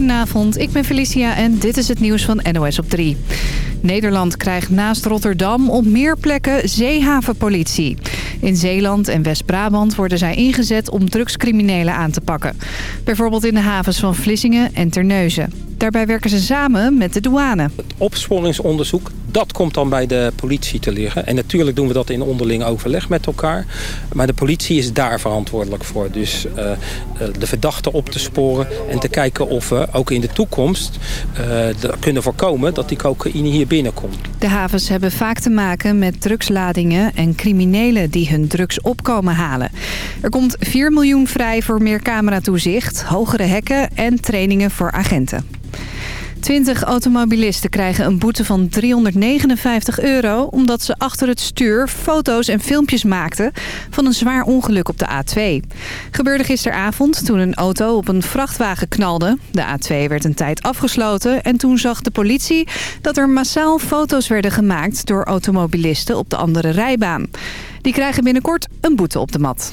Goedenavond, ik ben Felicia en dit is het nieuws van NOS op 3. Nederland krijgt naast Rotterdam op meer plekken zeehavenpolitie. In Zeeland en West-Brabant worden zij ingezet om drugscriminelen aan te pakken. Bijvoorbeeld in de havens van Vlissingen en Terneuzen. Daarbij werken ze samen met de douane. Het opsporingsonderzoek, dat komt dan bij de politie te liggen. En natuurlijk doen we dat in onderling overleg met elkaar. Maar de politie is daar verantwoordelijk voor. Dus uh, de verdachte op te sporen en te kijken of we ook in de toekomst uh, kunnen voorkomen dat die cocaïne hier binnenkomt. De havens hebben vaak te maken met drugsladingen en criminelen die hun drugs opkomen halen. Er komt 4 miljoen vrij voor meer cameratoezicht, hogere hekken en trainingen voor agenten. 20 automobilisten krijgen een boete van 359 euro... omdat ze achter het stuur foto's en filmpjes maakten... van een zwaar ongeluk op de A2. Gebeurde gisteravond toen een auto op een vrachtwagen knalde. De A2 werd een tijd afgesloten en toen zag de politie... dat er massaal foto's werden gemaakt door automobilisten op de andere rijbaan. Die krijgen binnenkort een boete op de mat.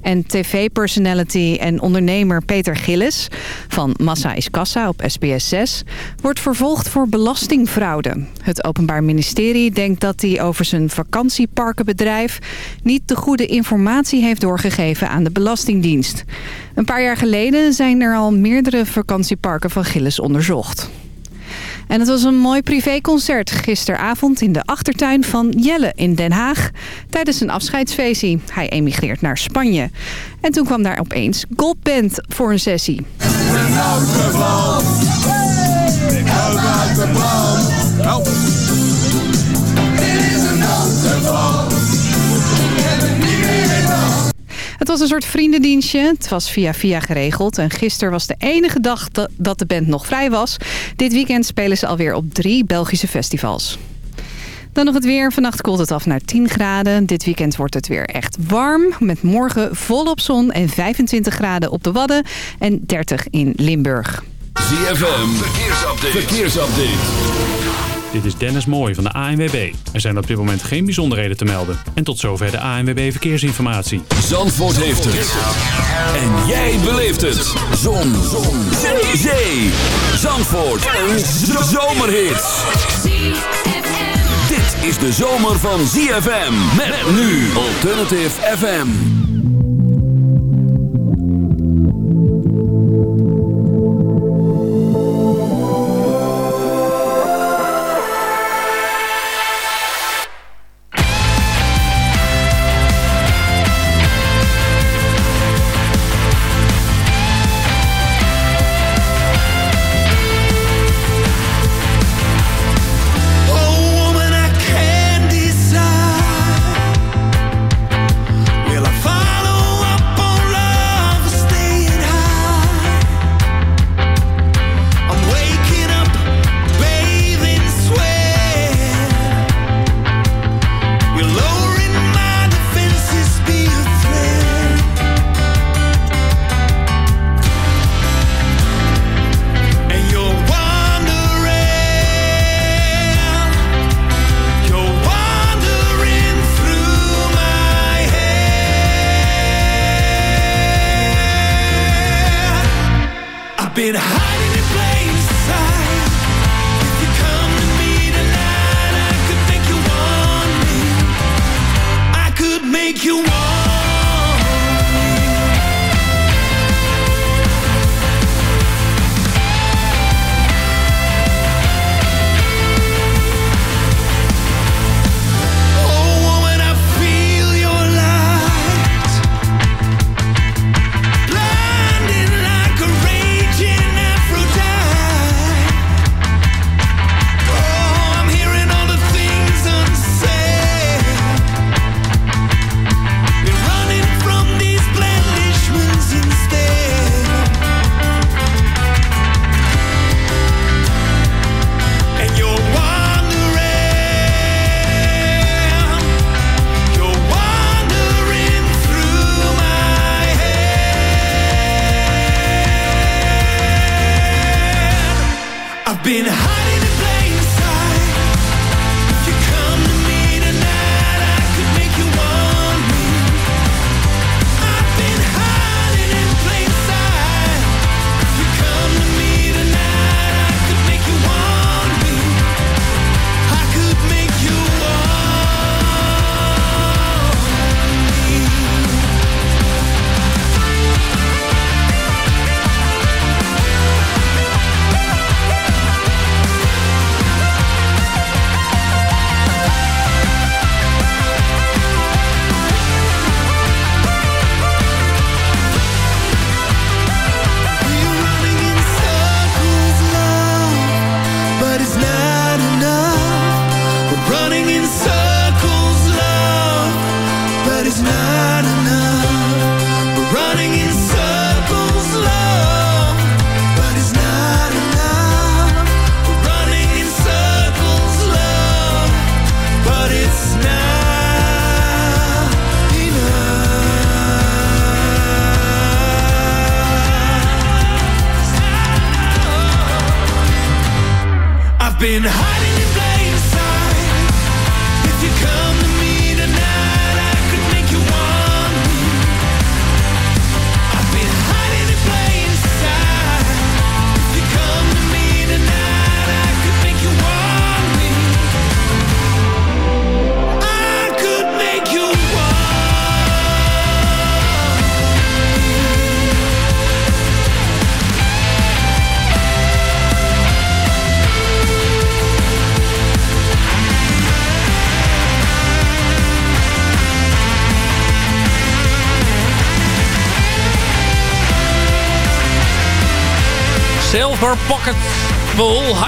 En tv-personality en ondernemer Peter Gillis van Massa is Kassa op SBS 6 wordt vervolgd voor belastingfraude. Het Openbaar Ministerie denkt dat hij over zijn vakantieparkenbedrijf niet de goede informatie heeft doorgegeven aan de Belastingdienst. Een paar jaar geleden zijn er al meerdere vakantieparken van Gillis onderzocht. En het was een mooi privéconcert gisteravond in de achtertuin van Jelle in Den Haag. Tijdens een afscheidsfeestje. Hij emigreert naar Spanje. En toen kwam daar opeens Goldband voor een sessie. Was een soort vriendendienstje. Het was via via geregeld. En gisteren was de enige dag dat de band nog vrij was. Dit weekend spelen ze alweer op drie Belgische festivals. Dan nog het weer. Vannacht koelt het af naar 10 graden. Dit weekend wordt het weer echt warm. Met morgen volop zon en 25 graden op de Wadden en 30 in Limburg. ZFM, verkeersupdate. verkeersupdate. Dit is Dennis Mooij van de ANWB. Er zijn op dit moment geen bijzonderheden te melden. En tot zover de ANWB Verkeersinformatie. Zandvoort heeft het. En jij beleeft het. Zon. Zon. Zee. Zandvoort. Een zomerhit. Dit is de zomer van ZFM. Met nu Alternative FM. Been hiding in plain sight. If you come to me tonight I could make you want me. I could make you want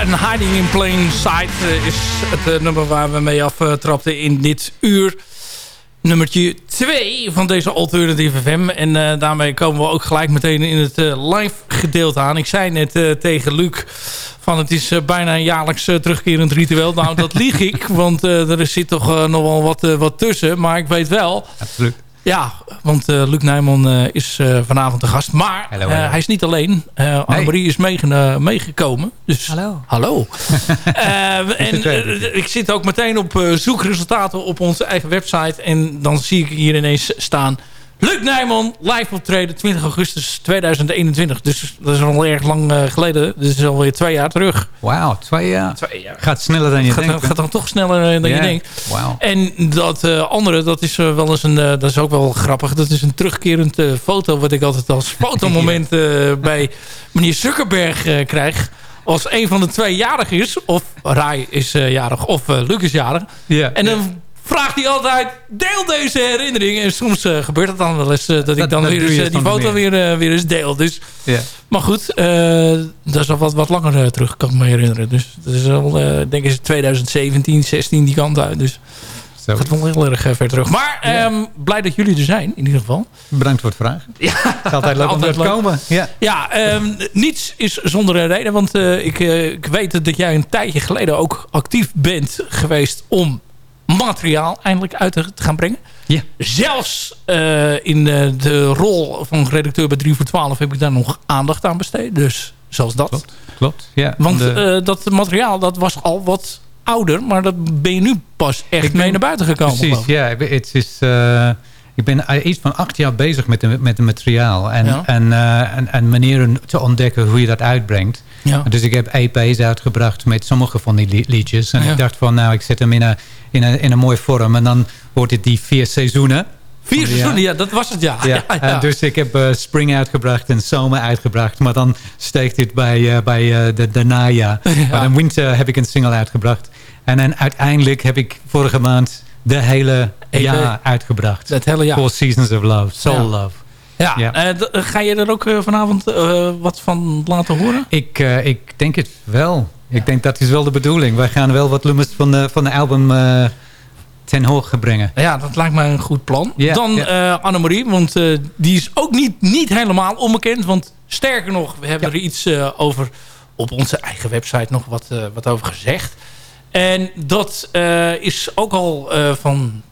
en Hiding in Plain Sight eh, is het eh, nummer waar we mee aftrapten in dit uur. Nummertje 2 van deze Alternative FM. En eh, daarmee komen we ook gelijk meteen in het live gedeelte aan. Ik zei net tegen Luc van het is bijna een jaarlijks terugkerend ritueel. Nou, dat lieg ik, want er zit toch nog wel wat, wat tussen. Maar ik weet wel... Absoluut. Ja, want eh, Luc Nijman eh, is eh, vanavond de gast. Maar hij is niet alleen. Uh, Annemarie is meege- meegekomen. Dus, Hallo. Hallo. Eh, en ik zit ook meteen op eh, zoekresultaten op onze eigen website. En dan zie ik hier ineens staan... Luc Nijman, live optreden 20 augustus 2021. Dus dat is al erg lang eh, geleden. Dus dat is alweer twee jaar terug. Wauw, twee jaar. Twee jaar. Gaat sneller dan je gaat, denkt. gaat dan toch sneller eh, dan Ja. je denkt. Wauw. En dat eh, andere, dat is wel eens een, dat is ook wel grappig. Dat is een terugkerend foto wat ik altijd als fotomoment eh, bij meneer Zuckerberg krijg. Als een van de twee jarig is, of Rai is jarig, of eh, Luc is jarig. Ja. En dan vraagt hij altijd, deel deze herinnering. En soms eh, gebeurt het dan wel eens eh, dat, ik Dat- dan dat weer eens, eh, die foto weer. weer, weer eens deel. Dus, maar goed, dat is al wat, wat langer terug, kan ik me herinneren. Dus dat is al, denk ik, 2017, 16 die kant uit. Dus Zo. gaat wel heel erg ver terug. Maar ehm, blij dat jullie er zijn, in ieder geval. Bedankt voor het vragen. Ja, Het is altijd leuk om te komen. Ja. ja ehm, niets is zonder een reden. Want ik, ik weet dat jij een tijdje geleden ook actief bent geweest om materiaal eindelijk uit te gaan brengen. Ja. Zelfs eh, in eh, de rol van redacteur bij 3 voor 12 heb ik daar nog aandacht aan besteed. Dus zelfs dat. Klopt. Klopt. Ja. Want De- eh, dat materiaal dat was al wat ouder. Maar dat ben je nu pas echt Ik ben- mee naar buiten gekomen. Precies, ja. Het is, ik ben iets van acht jaar bezig met, de, met het materiaal. En, Ja. en, en, en manieren te ontdekken hoe je dat uitbrengt. Ja. Dus ik heb EP's uitgebracht met sommige van die li- liedjes. En Ja. ik dacht van, nou, ik zet hem in een, in een, in een mooie vorm. En dan wordt het die vier seizoenen. Vier Ja. seizoenen, ja, dat was het, ja. Ja, ja, ja. en dus ik heb eh, spring uitgebracht en zomer uitgebracht. Maar dan steekt dit bij, eh, bij eh, de, de najaar. Maar in winter heb ik een single uitgebracht. En dan uiteindelijk heb ik vorige maand de hele EP. jaar uitgebracht. Dat hele jaar. Four Seasons of Love, Soul Ja. Love. Ja, Ja. eh, ga je er ook eh, vanavond eh, wat van laten horen? Ik, eh, ik denk het wel. Ik denk dat is wel de bedoeling. Wij gaan wel wat nummers van de, van de album eh, ten hoogte brengen. Ja, dat lijkt mij een goed plan. Ja, Dan ja. eh Annemarie, want eh, die is ook niet, niet helemaal onbekend. Want sterker nog, we hebben er iets eh, over op onze eigen website nog wat, eh, wat over gezegd. En dat eh, is ook al eh, van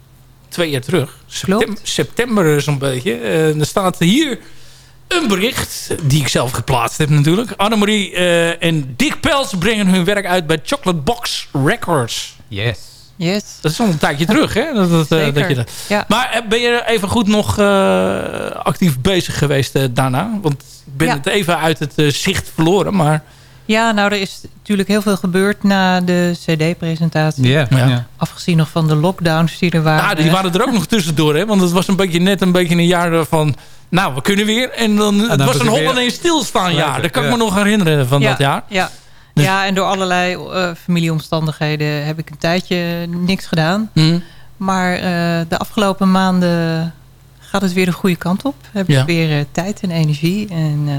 twee jaar terug. Septem- september eh, zo'n beetje. Eh, er staat hier een bericht, die ik zelf geplaatst heb natuurlijk. Annemarie eh, en Dick Pels brengen hun werk uit bij Chocolate Box Records. Yes. Yes. Dat is al een tijdje terug, hè? Dat, dat, eh, Zeker. dat je dat... Ja. Maar eh, ben je even goed nog eh, actief bezig geweest daarna? Want ik ben Ja. het even uit het zicht verloren, maar... ja, nou er is natuurlijk heel veel gebeurd na de cd-presentatie. Ja. Ja. ja. Afgezien nog van de lockdowns die er waren. Ah, die waren er ook nog tussendoor, hè? Want het was een beetje net een beetje een jaar van... Nou, we kunnen weer. En dan, het dan was was een Holland in stilstaan jaar. Dat kan ik ja. me nog herinneren van ja, dat jaar. Ja, Dus- ja en door allerlei eh, familieomstandigheden heb ik een tijdje niks gedaan. Hm. Maar eh, de afgelopen maanden gaat het weer de goede kant op. Heb Ja. ik weer eh, tijd en energie. En eh,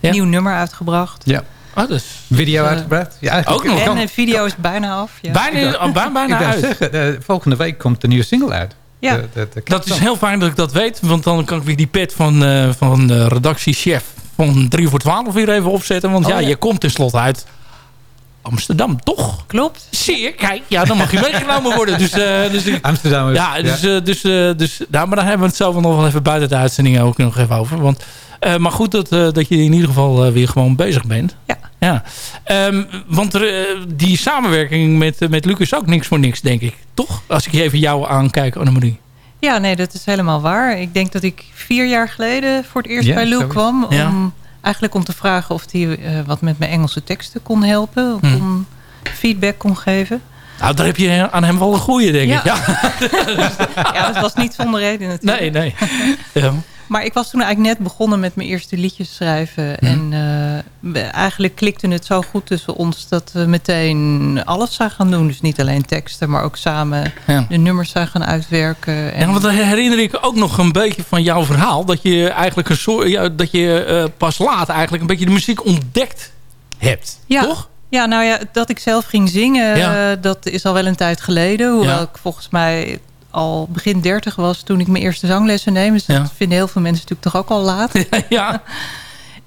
Ja. nieuw nummer uitgebracht. ja. Ah, dus. Video Dus, eh, uitgebracht. Ja, eigenlijk- ook nog. En de video is bijna af. Ja. Bijna, ah, bijna, bijna ik uit. zeggen, eh, volgende week komt de nieuwe single uit. Ja. De- de- de Dat is heel fijn dat ik dat weet. Want dan kan ik weer die pet van, eh, van de redactiechef van 3 voor 12 weer even opzetten. Want Oh, ja, ja. je komt tenslotte uit Amsterdam, toch? Klopt. Zie je, kijk, ja, dan mag je meegenomen worden. Dus, eh, dus Amsterdam is... ja, dus, eh, dus, eh, dus nou, maar daar hebben we het zo nog wel even buiten de uitzending ook nog even over. Want, eh, maar goed dat, eh, dat je in ieder geval eh, weer gewoon bezig bent. Ja. Ja. Ehm, want er, eh, die samenwerking met, eh, met Luc is ook niks voor niks, denk ik. Toch? Als ik even jou aankijk, Annemarie. Ja, nee, dat is helemaal waar. Ik denk dat ik vier jaar geleden voor het eerst bij Luc zoiets. kwam. Om, Ja. Eigenlijk om te vragen of hij eh, wat met mijn Engelse teksten kon helpen. Of Hm. kon feedback kon geven. Nou, daar heb je aan hem wel een goeie, denk Ja. ik. Ja. Ja, dat was niet zonder reden natuurlijk. Nee, nee. Ja. Maar ik was toen eigenlijk net begonnen met mijn eerste liedjes schrijven. Mhm. En eh, eigenlijk klikte het zo goed tussen ons dat we meteen alles zijn gaan doen. Dus niet alleen teksten, maar ook samen Ja. de nummers zijn gaan uitwerken. En Ja, want dan herinner ik ook nog een beetje van jouw verhaal. Dat je eigenlijk een soort, ja, dat je eh, pas laat eigenlijk een beetje de muziek ontdekt hebt. Ja. Toch? Ja, nou ja, dat ik zelf ging zingen, Ja. eh, dat is al wel een tijd geleden. Hoewel ik volgens mij al begin dertig was toen ik mijn eerste zanglessen neem. Dus Ja. dat vinden heel veel mensen natuurlijk toch ook al laat. ja.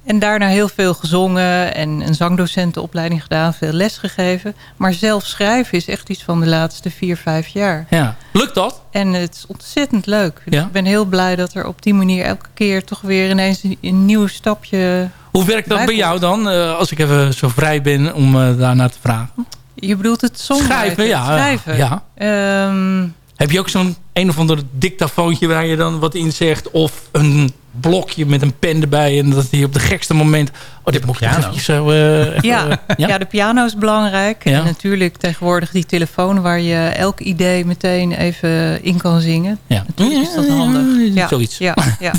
En daarna heel veel gezongen en een zangdocentenopleiding gedaan, veel les gegeven. Maar zelf schrijven is echt iets van de laatste vier, vijf jaar. ja. Lukt dat? En het is ontzettend leuk. Dus Ja. ik ben heel blij dat er op die manier elke keer toch weer ineens een, een nieuw stapje... Hoe werkt dat bij jou dan? eh, als ik even zo vrij ben om eh daarnaar te vragen. Je bedoelt het songwriting? Schrijven, ja. Schrijven. ja. Ehm, Heb je ook zo'n een of ander dictafoontje waar je dan wat in zegt? Of een blokje met een pen erbij. En dat je op de gekste moment... Oh, dit moet ik piano. even zo... eh, Ja, ja? de piano is belangrijk. Ja. En natuurlijk tegenwoordig die telefoon waar je elk idee meteen even in kan zingen. ja. Natuurlijk is dat handig. Ja, Zoiets. Ja, ja,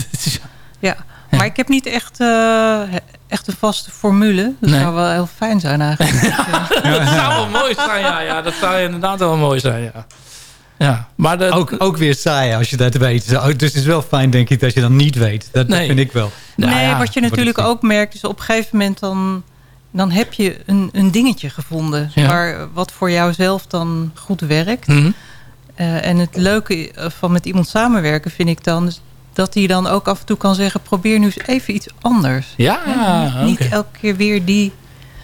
ja. Maar ik heb niet echt, eh, echt een vaste formule. Dat Nee. zou wel heel fijn zijn eigenlijk. dat zou wel mooi zijn, ja. ja. Dat zou inderdaad wel mooi zijn, ja. Ja, maar de, Ook, ook weer saai als je dat weet. Zo, Dus het is wel fijn, denk ik, dat je dan niet weet. Dat, vind ik wel. Nou nee, ja, wat je natuurlijk ook merkt is op een gegeven moment dan... dan heb je een, een dingetje gevonden. Ja. Waar, wat voor jouzelf dan goed werkt. Mhm. Eh, en het leuke van met iemand samenwerken vind ik dan... is dat hij dan ook af en toe kan zeggen... probeer nu eens even iets anders. Ja, Niet elke keer weer die...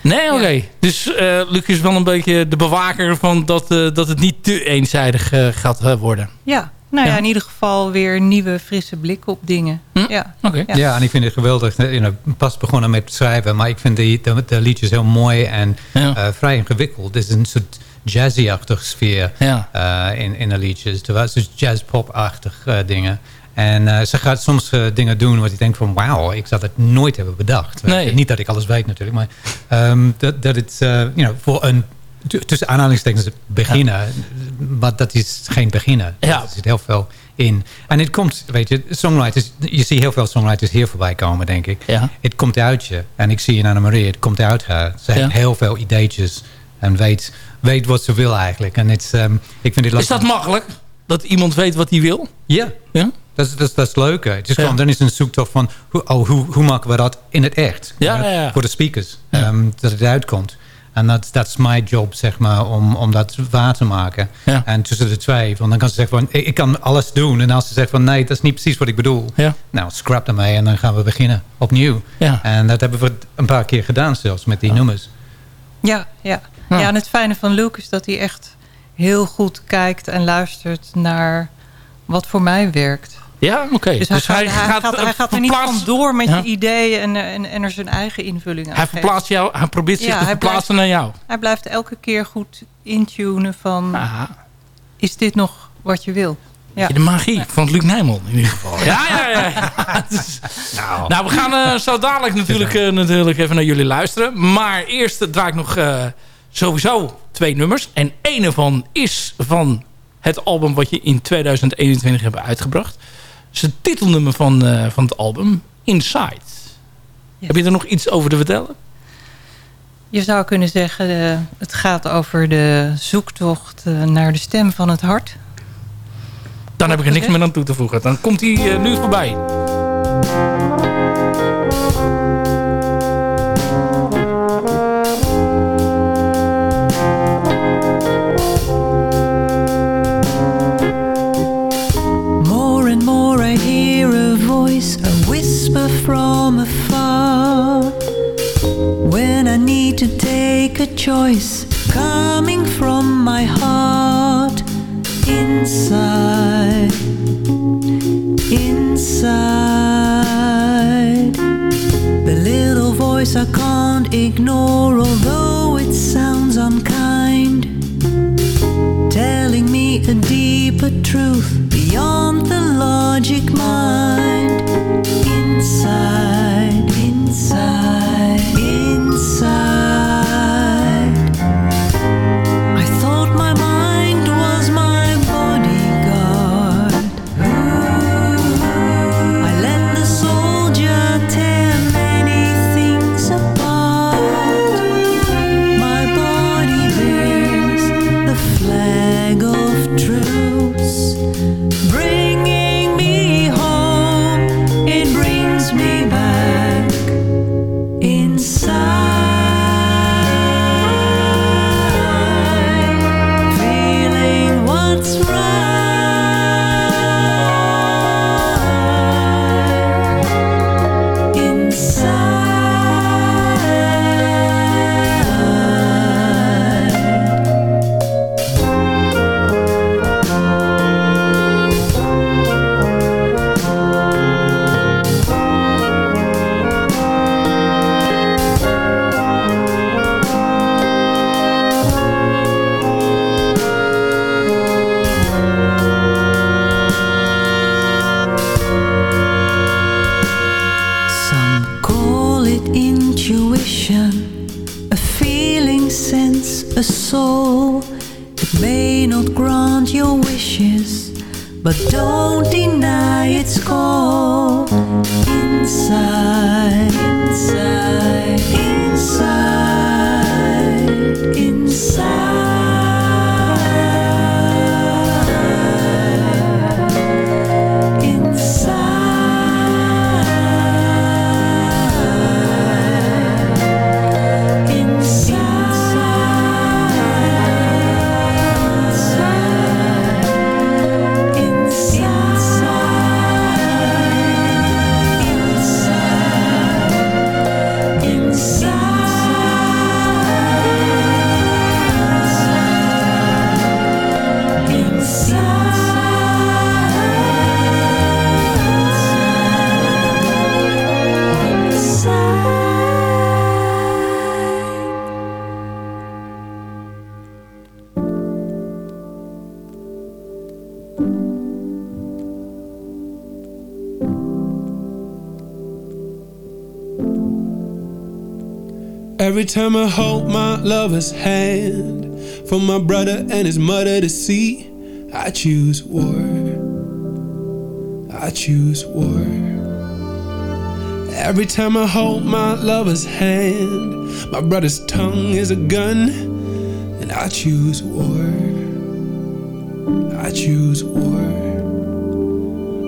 Nee, oké. Dus eh Luc is wel een beetje de bewaker van dat, eh, dat het niet te eenzijdig eh, gaat worden. Ja, nou ja. Ja. in ieder geval weer nieuwe frisse blik op dingen. Hm? Ja. Oké. Ja. Ja. en ik vind het geweldig. You know, pas begonnen met schrijven, maar ik vind de, de, de liedjes heel mooi en Ja. eh, vrij ingewikkeld. Er is een soort jazzy-achtige sfeer Ja. eh, in, in de liedjes. Terwijl het is jazz-pop-achtig eh, dingen. En eh, ze gaat soms eh, dingen doen wat ik denk van... wauw, ik zou het nooit hebben bedacht. Weet Nee. Niet dat ik alles weet natuurlijk, maar ehm, dat, dat het eh, you know, voor een... Tussen aanhalingstekens beginnen, maar dat is geen beginnen. Ja. Er zit heel veel in. En het komt, weet je, songwriters... Je ziet heel veel songwriters hier voorbij komen, denk ik. Ja. Het komt uit je. En ik zie in Annemarie, het komt uit haar. Ze heeft heel veel ideetjes. En weet, weet wat ze wil eigenlijk. En het, ehm, ik vind het Is dat makkelijk? Dat iemand weet wat hij wil? Ja, Ja? Dat is, dat, is- dat is leuk. hè. Het is Ja. gewoon, dan is een zoektocht van... Hoe, oh, hoe, hoe maken we dat in het echt? Ja, ja. Voor de speakers. Ja. ehm, dat het uitkomt. En dat dat is mijn job, zeg maar, om, om dat waar te maken. Ja. En tussen de twee, want dan kan ze zeggen van... Ik, ik kan alles doen. En als ze zegt van... Nee, dat is niet precies wat ik bedoel. Ja. Nou, scrap ermee en dan gaan we beginnen. Opnieuw. Ja. En dat hebben we een paar keer gedaan zelfs met die nummers. Ja, ja. Ja. ja, en het fijne van Luke is dat hij echt heel goed kijkt en luistert naar wat voor mij werkt. Ja, oké. Dus hij, gaat, hij, gaat, hij gaat er niet van door met Ja. je ideeën en, en, en er zijn eigen invulling aan Hij verplaatst jou, hij probeert zich Ja, te verplaatsen naar jou. Hij blijft elke keer goed intunen van... Aha. is dit nog wat je wil? Ja. De magie van Luc Nijman in ieder geval. Ja, ja, ja. ja. Het is- nou. we gaan eh, zo dadelijk natuurlijk, eh, natuurlijk even naar jullie luisteren. Maar eerst draai ik nog eh, sowieso twee nummers. En één ervan is van het album wat je in 2021 hebt uitgebracht. Is het titelnummer van, eh, van het album, Inside. Heb je er nog iets over te vertellen? Je zou kunnen zeggen, eh, het gaat over de zoektocht eh, naar de stem van het hart. Dan heb ik er niks meer aan toe te voegen. Dan komt hij nu voorbij. Choice, coming from my heart. Inside, inside, the little voice I can't ignore, although it sounds unkind. Telling me a deeper truth beyond the logic mind. Inside, Every time I hold my lover's hand For my brother and his mother to see I choose war. I choose war. Every time I hold my lover's hand My brother's tongue is a gun And I choose war. I choose war.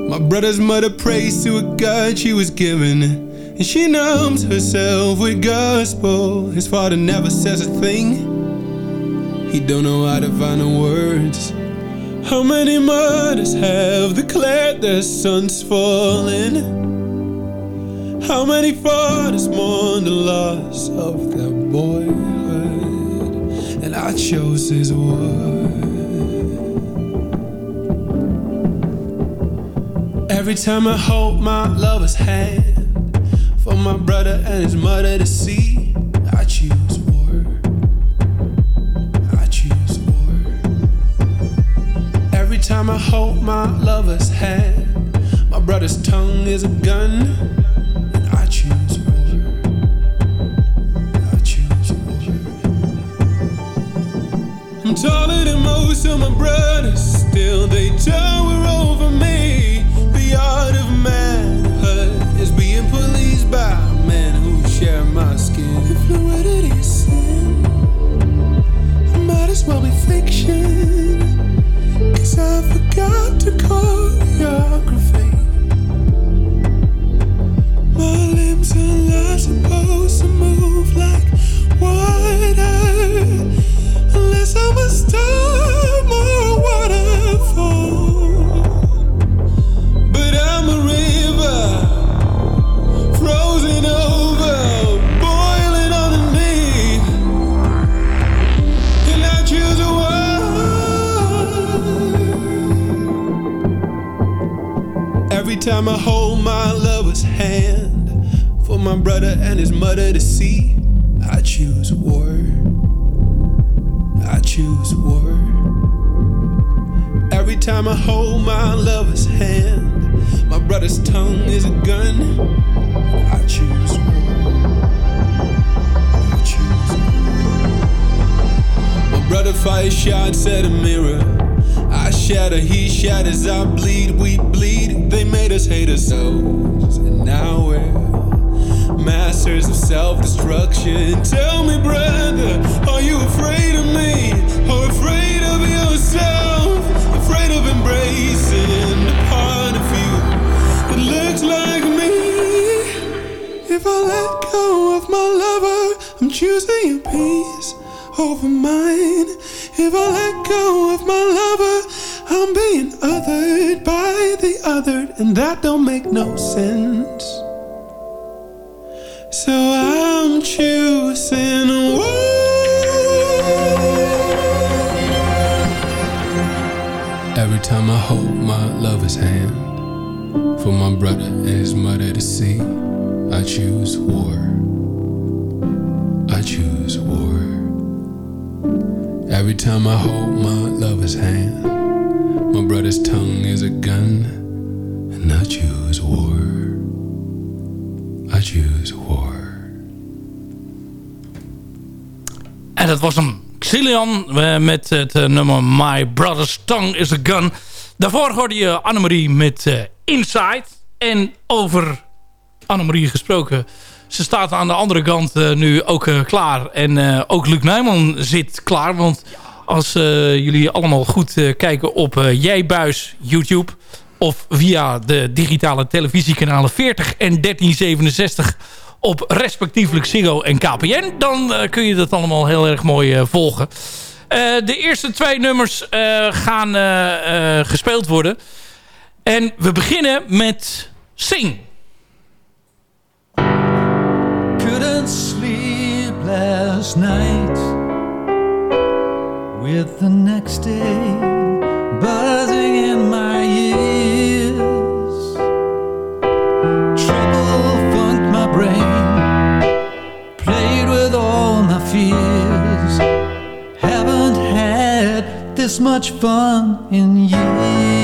My brother's mother prays to a God she was given And she numbs herself with gospel. His father never says a thing. He don't know how to find the words. How many mothers have declared their sons fallen? How many fathers mourn the loss of their boyhood? And I chose his word. Every time I hold my lover's hand my brother and his mother to see. I choose war. I choose war. Every time I hold my lover's hand My brother's tongue is a gun And I choose war. I choose war. I'm taller than most of my brothers Still they tower over me The art of manhood Is being policed by men who share my skin. If fluidity is sin. It might as well be fiction. Cause I forgot to choreography. My limbs are not supposed to move like time I hold my lover's hand For my brother and his mother to see. I choose war. I choose war. Every time I hold my lover's hand, my brother's tongue is a gun. I choose war. I choose war. My brother fires shots at a mirror. I shatter, he shatters, I bleed, we bleed. They made us hate ourselves, and now we're masters of self destruction. Tell me, brother, are you afraid of me? Or afraid of yourself? Afraid of embracing the part of you that looks like me? If I let go of my lover, I'm choosing your peace over mine. If I let go of my lover, I'm being othered by the othered, and that don't make no sense. So I'm choosing war. Every time I hold my lover's hand, for my brother and his mother to see, I choose war. I choose war. Every time I hold my lover's hand, my brother's tongue is a gun, and I choose war. I choose war. En dat was hem. Xilian eh, met het eh, nummer My Brother's Tongue is a Gun. Daarvoor hoorde je Annemarie met eh, Inside. En over Annemarie gesproken. Ze staat aan de andere kant eh, nu ook eh, klaar. En eh, ook Luc Nijman zit klaar. Want als eh, jullie allemaal goed eh, kijken op eh, Jijbuis YouTube... of via de digitale televisiekanalen 40 en 1367 op respectievelijk Ziggo en KPN... dan kun je dat allemaal heel erg mooi volgen. De eerste twee nummers gaan gespeeld worden. En we beginnen met Sing. couldn't sleep last night with the next day buzzing in my ears. Trouble funked my brain, played with all my fears. Haven't had this much fun in years.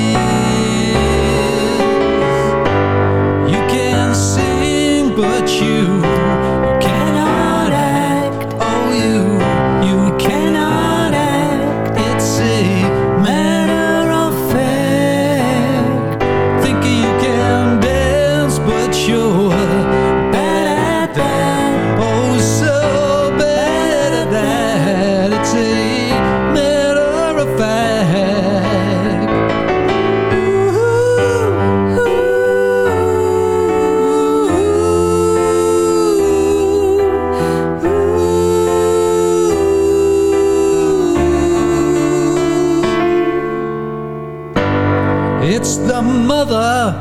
It's the mother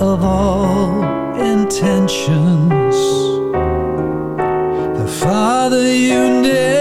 of all intentions. The father you never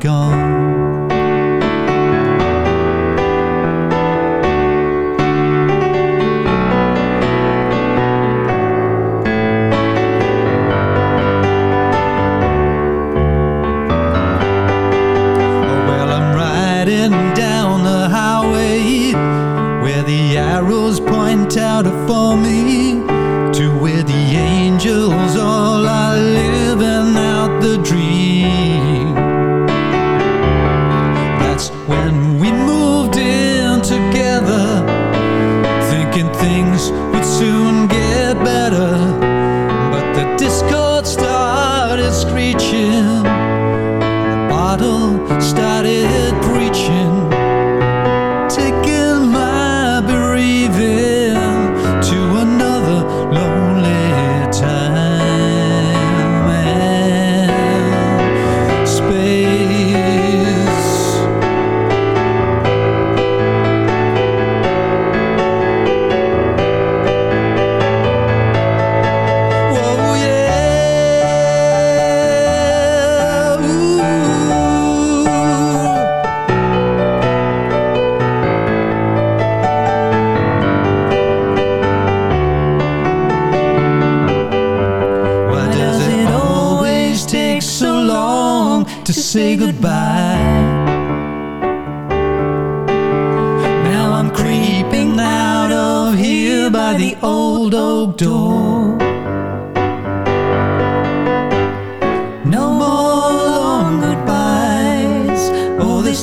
gone.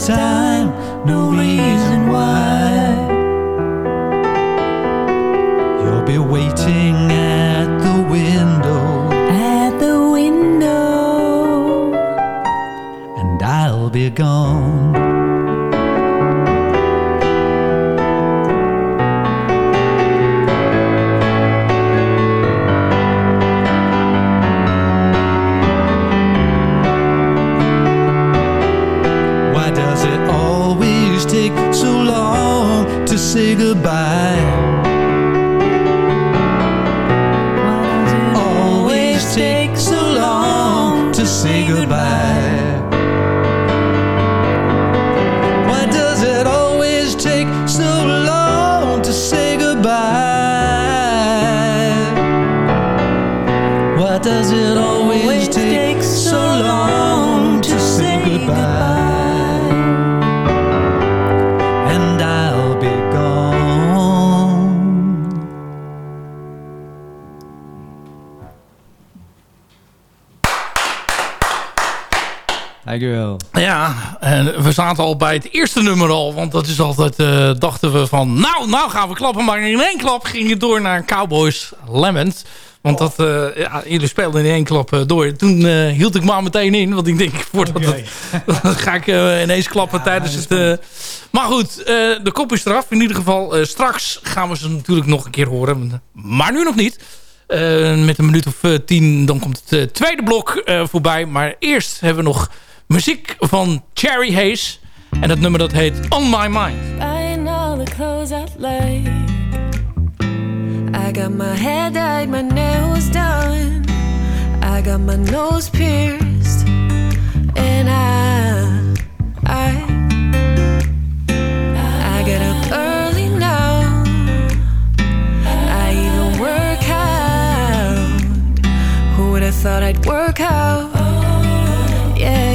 Time, no reason al bij het eerste nummer al. Want dat is altijd, eh, dachten we van... Nou, nou gaan we klappen. Maar in één klap ging het door naar Cowboys Lemons. Want dat, eh, ja, jullie speelden in één klap eh, door. Toen hield ik maar meteen in. Want ik denk, voordat dan ga ik ineens klappen tijdens het... maar goed, de kop is eraf. In ieder geval, straks gaan we ze natuurlijk nog een keer horen. Maar nu nog niet. Met een minuut of tien, dan komt het tweede blok voorbij. Maar eerst hebben we nog Muziek van Cherry Hayes. En dat nummer dat heet On My Mind. Buying all the clothes I like. I got my head dyed, my nails done. I got my nose pierced. And I, I, I get up early now. I even work out. Who would have thought I'd work out?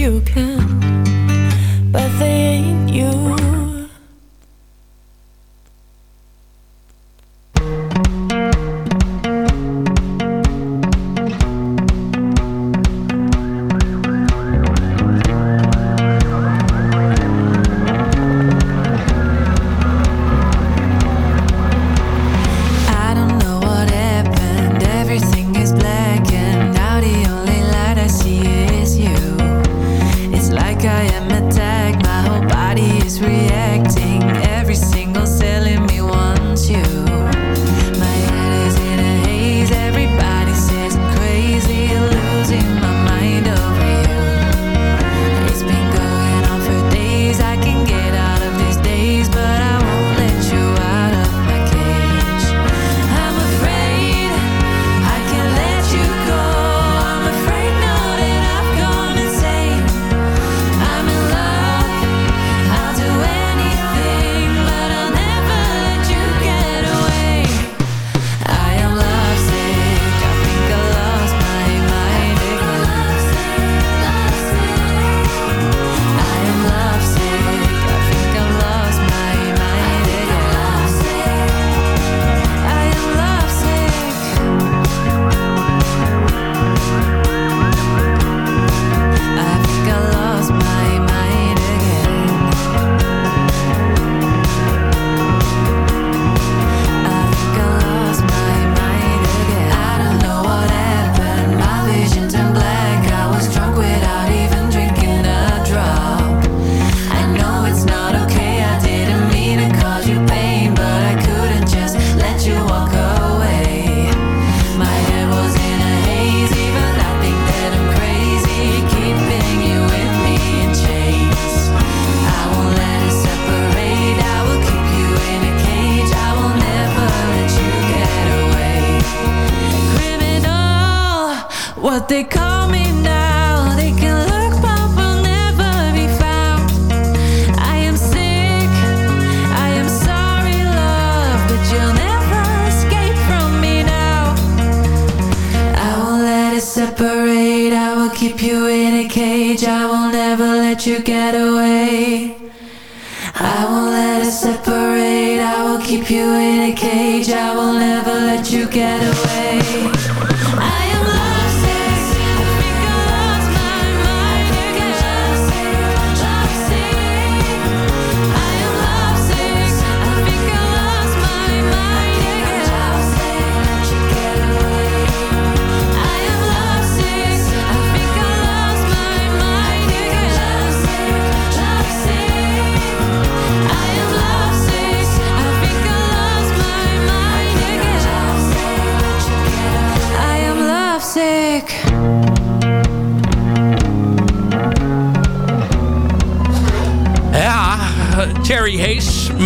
you can,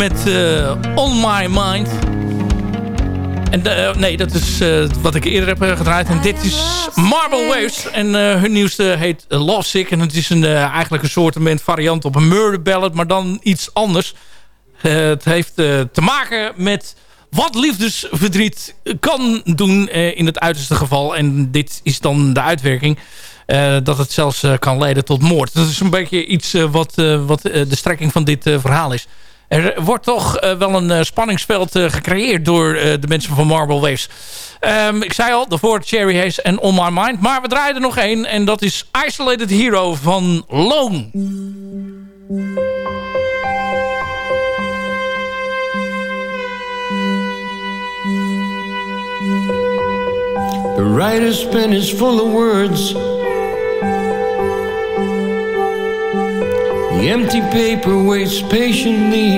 met eh, On My Mind. En eh, nee, dat is eh, wat ik eerder heb gedraaid. En dit is Marble Waves. En hun nieuwste heet Love Sick. En het is een, eigenlijk een soort variant op een murder ballad. Maar dan iets anders. Het heeft te maken met wat liefdesverdriet kan doen in het uiterste geval. En dit is dan de uitwerking. dat het zelfs kan leiden tot moord. Dat is een beetje iets wat, wat de strekking van dit verhaal is. Er wordt toch eh, wel een eh, spanningsveld eh, gecreëerd door de mensen van Marble Waves. Ehm, ik zei al, daarvoor Cherry Haze en On My Mind. Maar we draaien er nog één. En dat is Isolated Hero van Lone. The writer's pen is full of words. The empty paper waits patiently.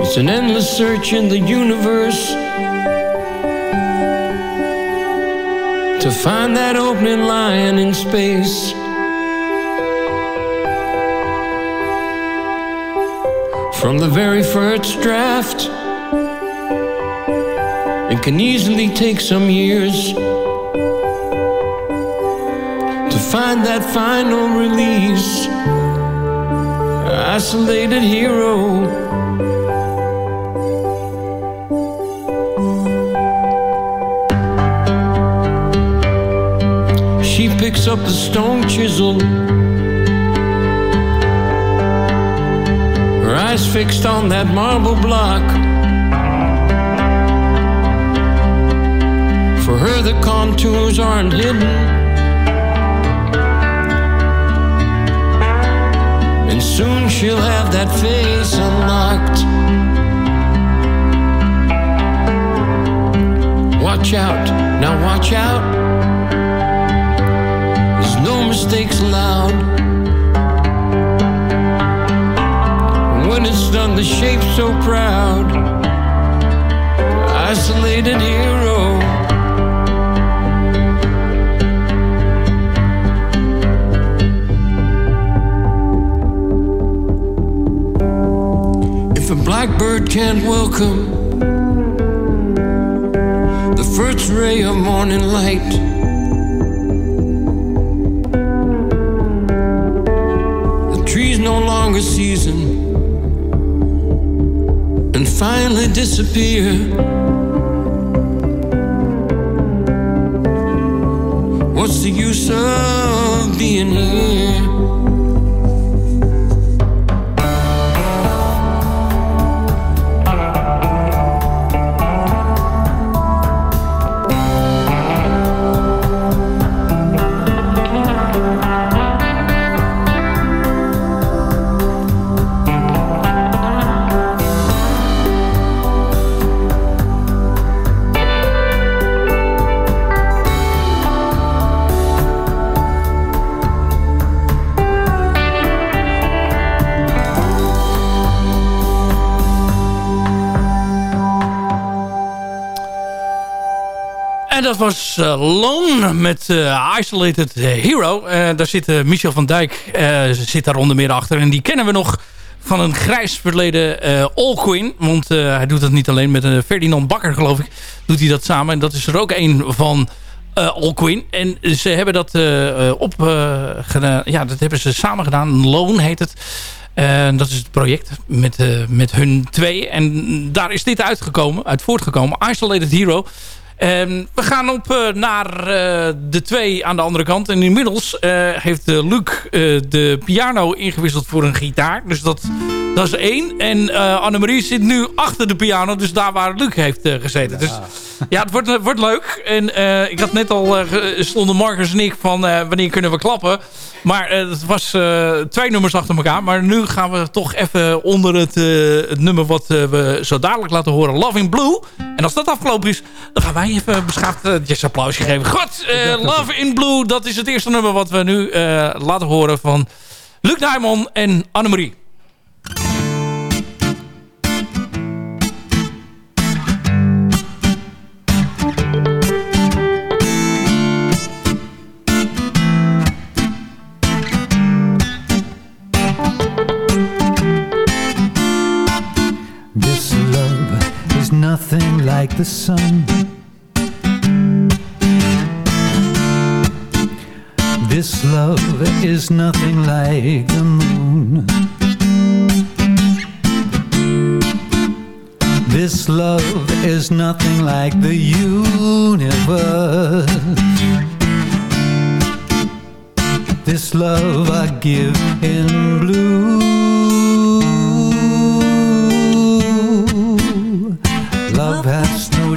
It's an endless search in the universe to find that opening line in space. From the very first draft. It can easily take some years find that final release. Isolated hero. She picks up the stone chisel. Her eyes fixed on that marble block. For her, the contours aren't hidden. Soon she'll have that face unlocked. Watch out, now watch out. There's no mistakes allowed. When it's done, the shape's so proud. Isolated hero. Blackbird can't welcome the first ray of morning light, the trees no longer season and finally disappear. What's the use of being here? Dat was eh, Lone met eh, Isolated Hero. Eh, daar zit Michel van Dijk zit daar onder meer achter. En die kennen we nog van een grijs verleden eh Allquin. Want eh, hij doet dat niet alleen met een Ferdinand Bakker, geloof ik. Doet hij dat samen. En dat is er ook een van eh Allquin. En ze hebben dat op... ja, dat hebben ze samen gedaan. Lone heet het. En dat is het project met, met hun twee. En daar is dit uitgekomen, uit voortgekomen. Isolated Hero. En we gaan op eh, naar eh, de twee aan de andere kant. En inmiddels eh, heeft Luc de piano ingewisseld voor een gitaar. Dus dat, dat is één. En eh Annemarie zit nu achter de piano. Dus daar waar Luc heeft eh, gezeten. Dus ja, het wordt, eh, wordt leuk. En ik had net al stonden Marcus en ik van wanneer kunnen we klappen. Maar het was twee nummers achter elkaar. Maar nu gaan we toch even onder het, het nummer wat we zo dadelijk laten horen. Loving Blue. En als dat afgelopen is, dan gaan wij even beschaafd uh, een applausje geven. God, Love in Blue. Dat is het eerste nummer wat we nu laten horen van Luc Nijman en Annemarie. Like the sun. This love is nothing like the moon. This love is nothing like the universe. This love I give in blue.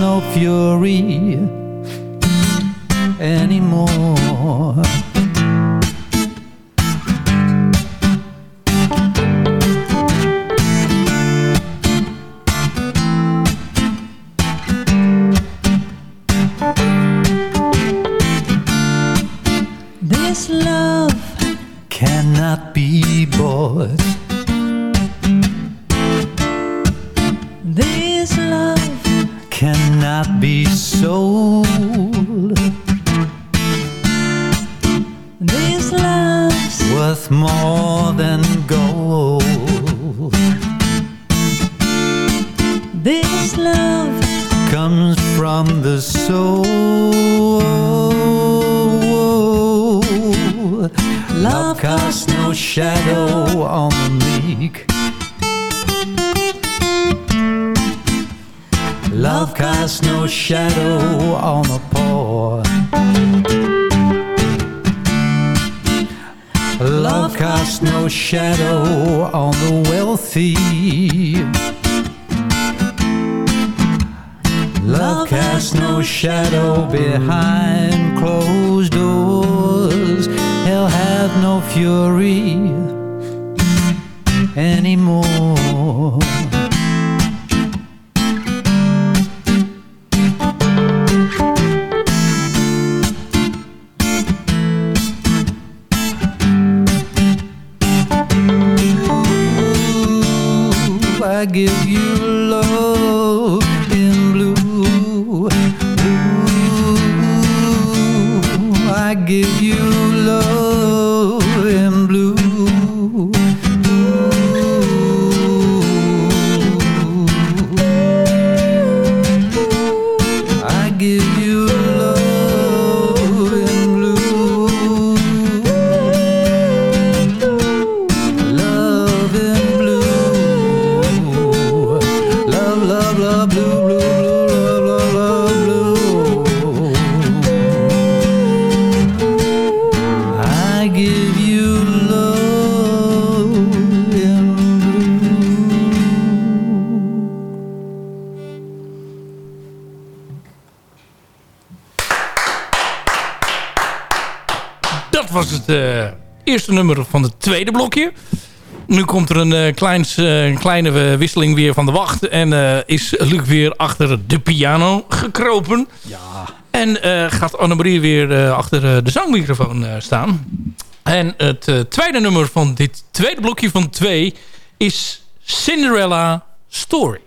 No fury anymore. I give you love in blue. Ooh, I give eerste nummer van het tweede blokje. Nu komt er een eh, kleins, eh, kleine wisseling weer van de wacht. En eh, is Luc weer achter de piano gekropen. Ja. En eh, gaat Annemarie weer eh, achter eh, de zangmicrofoon eh, staan. En het eh, tweede nummer van dit tweede blokje van twee is Cinderella Story.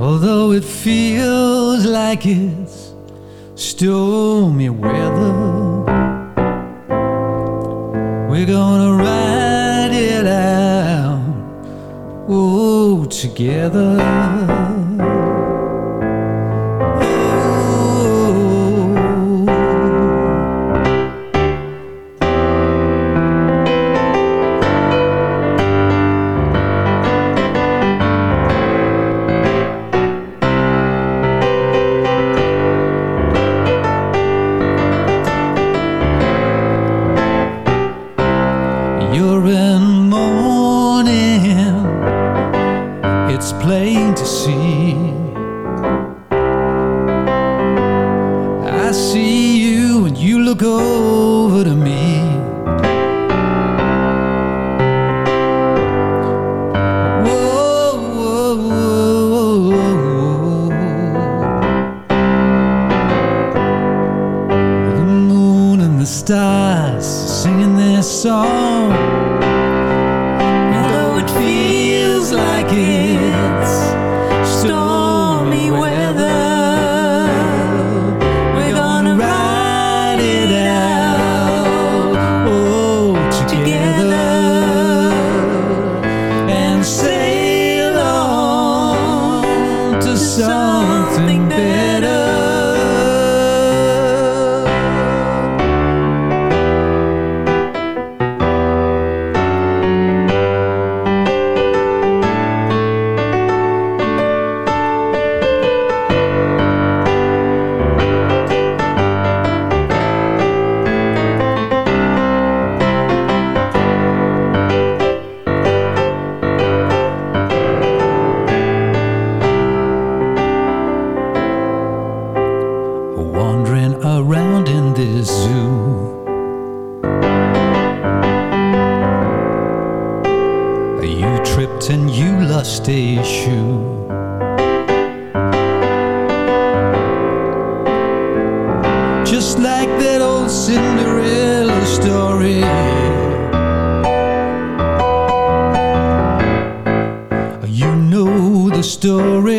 Although it feels like it's stormy weather, we're gonna ride it out, oh, together. Story.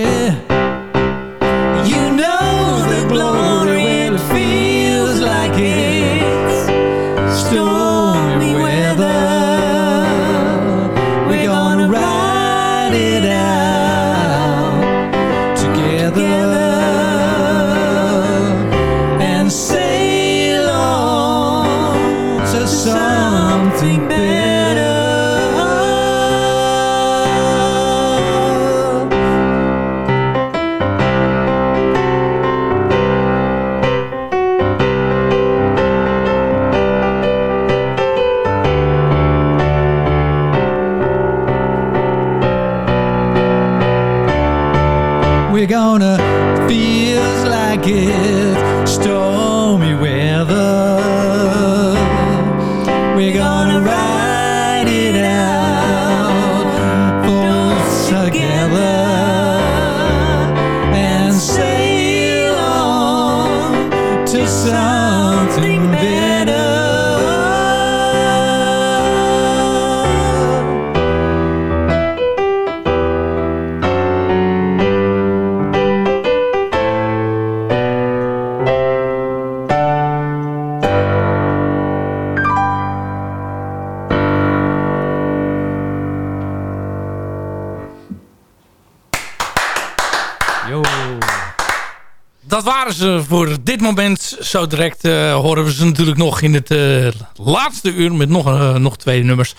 Waren ze voor dit moment. Zo direct eh, horen we ze natuurlijk nog in het eh, laatste uur met nog, eh, nog twee nummers.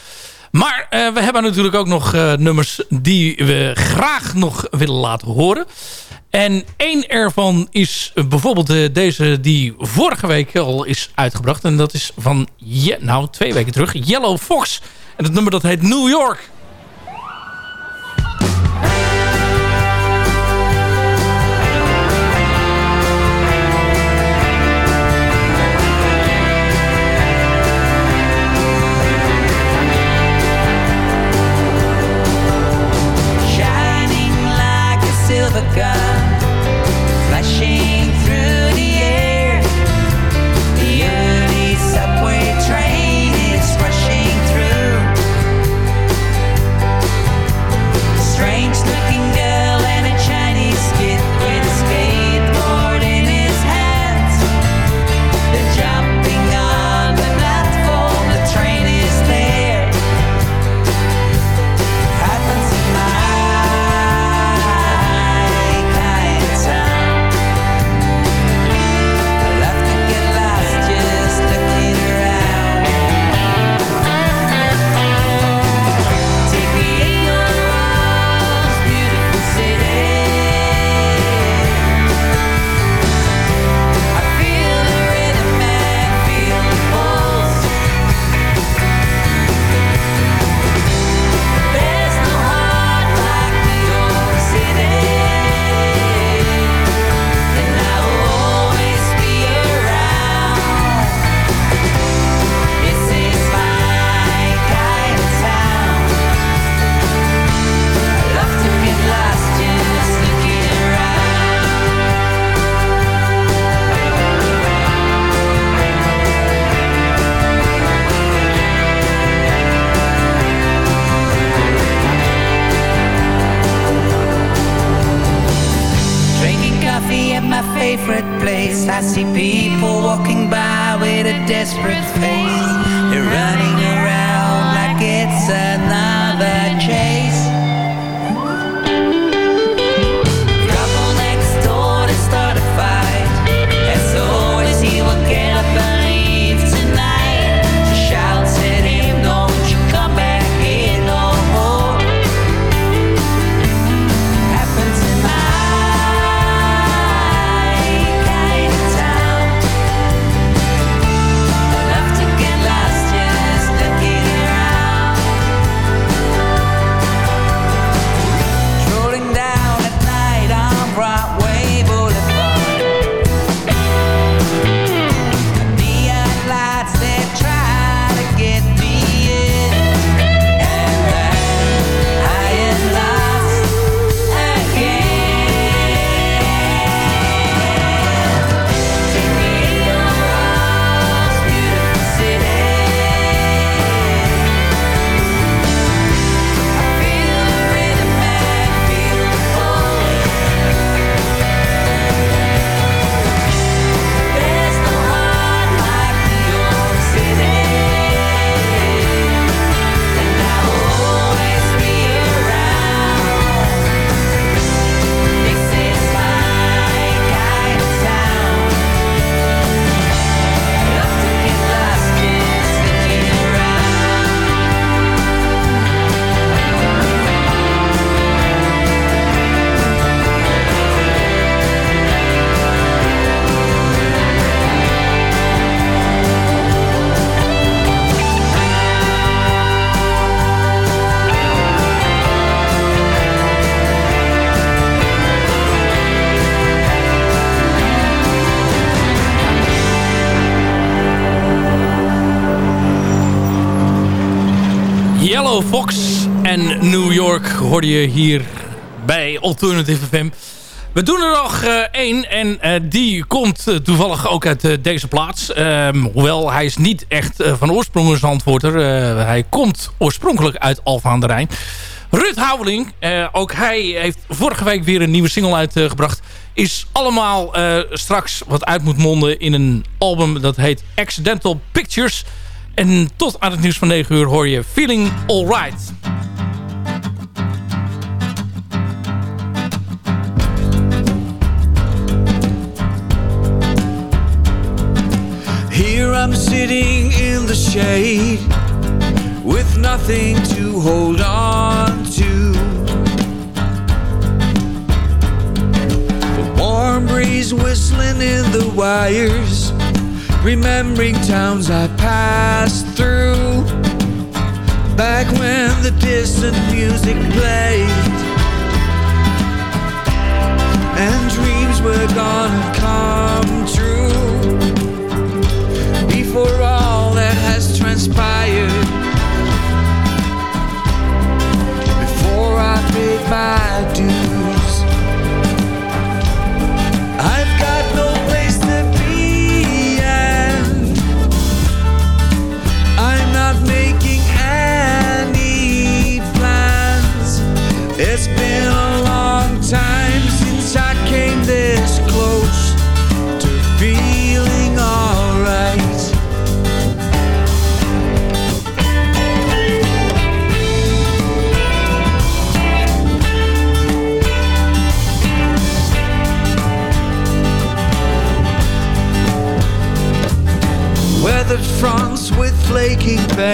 Maar we hebben natuurlijk ook nog nummers die we graag nog willen laten horen. En één ervan is bijvoorbeeld deze die vorige week al is uitgebracht. En dat is van, nou twee weken terug, Yellow Fox. En het nummer dat heet New York. I see people walking by with a desperate face. Fox en New York hoorde je hier bij Alternative FM. We doen er nog eh, één en eh, die komt eh, toevallig ook uit deze plaats. Ehm, hoewel hij is niet echt van oorsprong een Zandvoorter. Eh, hij komt oorspronkelijk uit Alphen aan de Rijn. Ruud Houweling, ook hij heeft vorige week weer een nieuwe single uitgebracht. Is allemaal straks wat uit moet monden in een album dat heet Accidental Pictures. En tot aan het nieuws van 9 uur hoor je Feeling Alright. Here I'm sitting in the shade with nothing to hold on to. The warm breeze whistling in the wires, remembering towns I passed through. Back when the distant music played and dreams were gonna come true before all that has transpired. Before I paid my dues,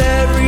and